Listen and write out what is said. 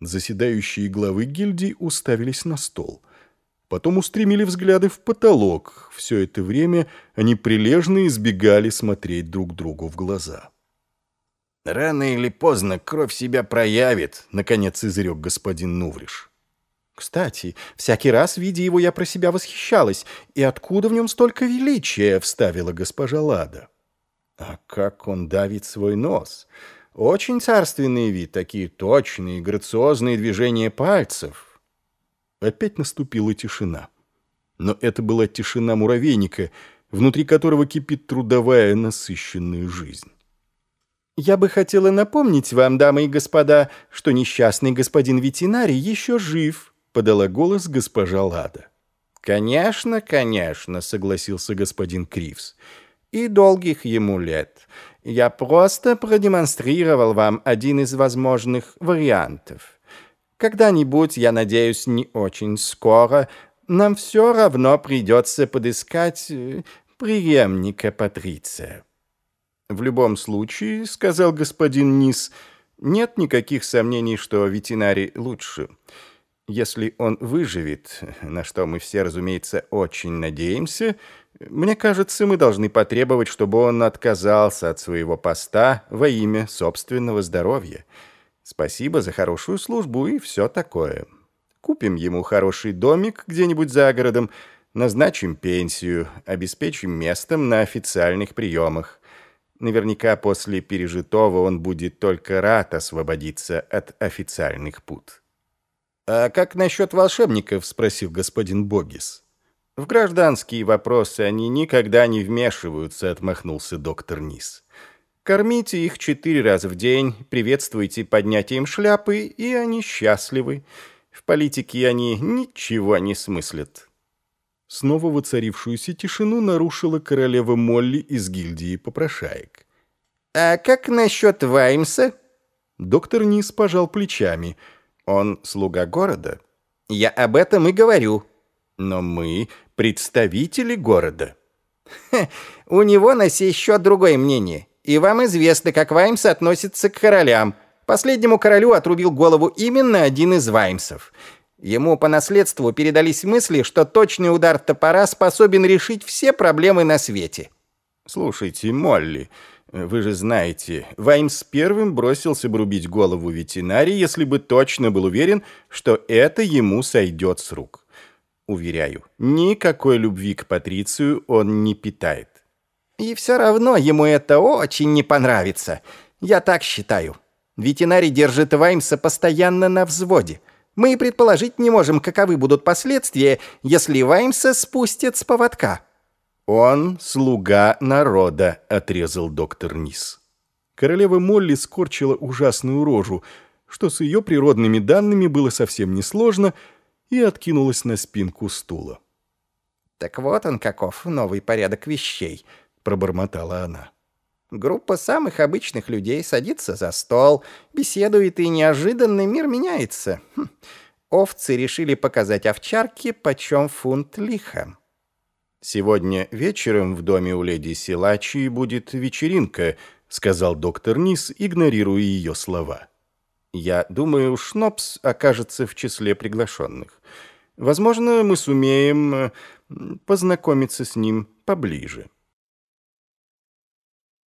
Заседающие главы гильдии уставились на стол. Потом устремили взгляды в потолок. Все это время они прилежно избегали смотреть друг другу в глаза. «Рано или поздно кровь себя проявит», — наконец изрек господин Нувриш. «Кстати, всякий раз, видя его, я про себя восхищалась. И откуда в нем столько величия?» — вставила госпожа Лада. «А как он давит свой нос! Очень царственный вид, такие точные, грациозные движения пальцев!» Опять наступила тишина. Но это была тишина муравейника, внутри которого кипит трудовая насыщенная жизнь. «Я бы хотела напомнить вам, дамы и господа, что несчастный господин ветеринарий еще жив», подала голос госпожа Лада. «Конечно, конечно», — согласился господин Кривс. «И долгих ему лет. Я просто продемонстрировал вам один из возможных вариантов. Когда-нибудь, я надеюсь, не очень скоро, нам все равно придется подыскать э, преемника Патриция». «В любом случае», — сказал господин Низ, — «нет никаких сомнений, что ветеринарий лучше». Если он выживет, на что мы все, разумеется, очень надеемся, мне кажется, мы должны потребовать, чтобы он отказался от своего поста во имя собственного здоровья. Спасибо за хорошую службу и все такое. Купим ему хороший домик где-нибудь за городом, назначим пенсию, обеспечим местом на официальных приемах. Наверняка после пережитого он будет только рад освободиться от официальных пут. «А как насчет волшебников?» — спросил господин Богис. «В гражданские вопросы они никогда не вмешиваются», — отмахнулся доктор Низ. «Кормите их четыре раза в день, приветствуйте поднятием шляпы, и они счастливы. В политике они ничего не смыслят». Снова воцарившуюся тишину нарушила королева Молли из гильдии попрошаек. «А как насчет Ваймса?» Доктор Низ пожал плечами — он слуга города? Я об этом и говорю. Но мы представители города. Ха, у него на сей счет другое мнение. И вам известно, как Ваймс относится к королям. Последнему королю отрубил голову именно один из Ваймсов. Ему по наследству передались мысли, что точный удар топора способен решить все проблемы на свете. «Слушайте, Молли, вы же знаете, Ваймс первым бросился бы рубить голову ветеринарии, если бы точно был уверен, что это ему сойдет с рук. Уверяю, никакой любви к Патрицию он не питает. И все равно ему это очень не понравится. Я так считаю. Ветеринарий держит Ваймса постоянно на взводе. Мы и предположить не можем, каковы будут последствия, если Ваймса спустят с поводка. «Он слуга народа», — отрезал доктор Низ. Королева Молли скорчила ужасную рожу, что с ее природными данными было совсем несложно, и откинулась на спинку стула. «Так вот он каков, новый порядок вещей», — пробормотала она. Группа самых обычных людей садится за стол, беседует, и неожиданно мир меняется. Хм. Овцы решили показать овчарке, почем фунт лиха. «Сегодня вечером в доме у леди Силачи будет вечеринка», сказал доктор Низ, игнорируя ее слова. «Я думаю, Шнопс окажется в числе приглашенных. Возможно, мы сумеем э, познакомиться с ним поближе».